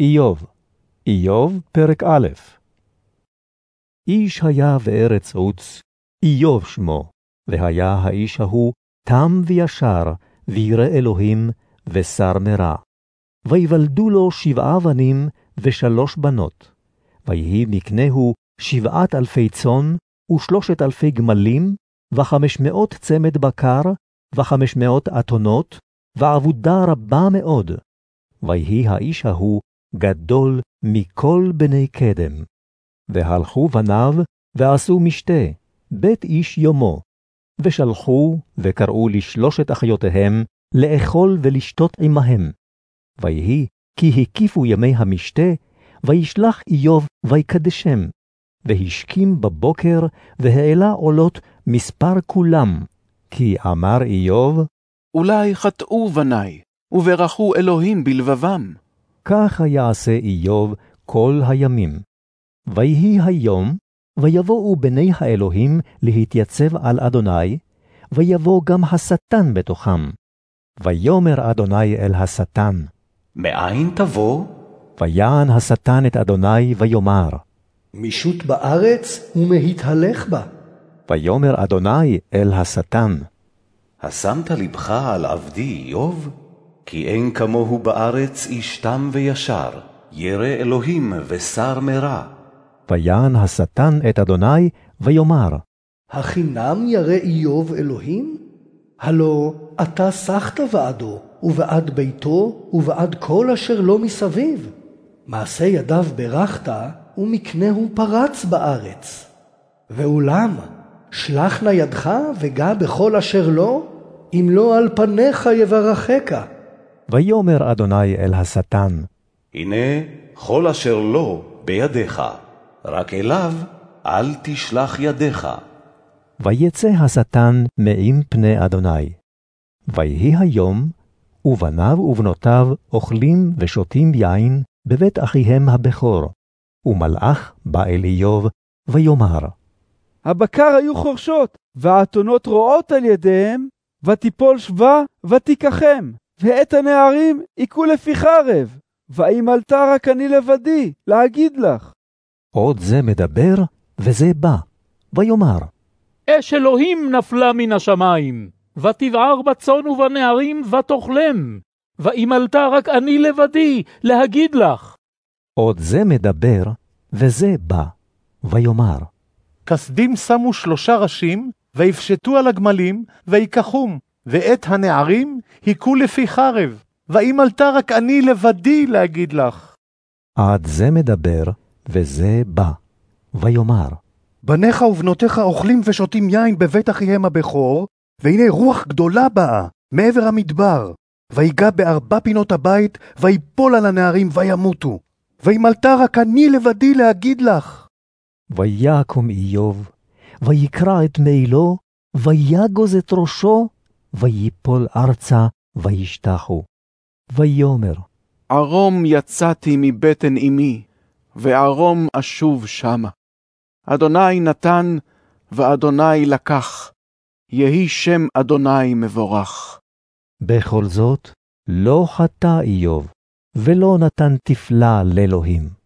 איוב, איוב, פרק א'. איש היה בארץ עוץ, איוב שמו, והיה האיש ההוא תם וישר, וירא אלוהים, ושר מרע. ויוולדו לו שבעה בנים ושלוש בנות. ויהי מקנהו שבעת אלפי צאן, ושלושת אלפי גמלים, וחמש מאות צמד בקר, וחמש מאות אתונות, ועבודה רבה מאוד. ויהי האיש ההוא גדול מכל בני קדם. והלכו בניו, ועשו משתה, בית איש יומו. ושלחו, וקראו לשלושת אחיותיהם, לאכול ולשתות עמהם. ויהי, כי הקיפו ימי המשתה, וישלח איוב ויקדשם. והשכים בבוקר, והעלה עולות מספר כולם. כי אמר איוב, אולי חטאו בניי, וברכו אלוהים בלבבם. ככה יעשה איוב כל הימים. ויהי היום, ויבואו בני האלוהים להתייצב על אדוני, ויבוא גם השטן בתוכם. ויאמר אדוני אל השטן, מאין תבוא? ויען השטן את אדוני ויאמר, משוט בארץ ומהתהלך בה. ויאמר אדוני אל השטן, השמת לבך על עבדי איוב? כי אין כמוהו בארץ איש תם וישר, ירא אלוהים ושר מרע. ויען השטן את אדוני ויאמר, החינם ירא איוב אלוהים? הלא אתה סחת בעדו, ובעד ביתו, ובעד כל אשר לו מסביב. מעשה ידיו ברכת, ומקנהו פרץ בארץ. ואולם, שלח נא ידך וגע בכל אשר לו, אם לא על פניך יברכך. ויאמר אדוני אל השטן, הנה כל אשר לו בידיך, רק אליו אל תשלח ידיך. ויצא השטן מעם פני אדוני. ויהי היום, ובניו ובנותיו אוכלים ושותים יין בבית אחיהם הבכור. ומלאך בא אל איוב, ויאמר, הבקר היו חורשות, והאתונות רועות על ידיהם, ותיפול שבה, ותיקחם, ואת הנערים היכו לפי חרב, ואימלת רק אני לבדי, להגיד לך. עוד זה מדבר, וזה בא. ויאמר, אש אלוהים נפלה מן השמיים, ותבער בצאן ובנערים ותאכלם, ואימלת רק אני לבדי, להגיד לך. עוד זה מדבר, וזה בא. ויאמר, כסדים שמו שלושה ראשים, ויפשטו על הגמלים, ויקחום, ואת הנערים היכו לפי חרב, ואימלת רק אני לבדי להגיד לך. עד זה מדבר, וזה בא. ויאמר, בניך ובנותיך אוכלים ושותים יין בבית אחיהם הבכור, והנה רוח גדולה באה מעבר המדבר, ויגע בארבע פינות הבית, ויפול על הנערים וימותו. וימלת רק אני לבדי להגיד לך. ויקום איוב, ויקרע את מעילו, ויגוז את ראשו, ויפול ארצה, וישתחו. ויאמר, ערום יצאתי מבטן אמי, וערום אשוב שמה. אדוני נתן, ואדוני לקח. יהי שם אדוני מבורך. בכל זאת, לא חטא איוב, ולא נתן תפלה לאלוהים.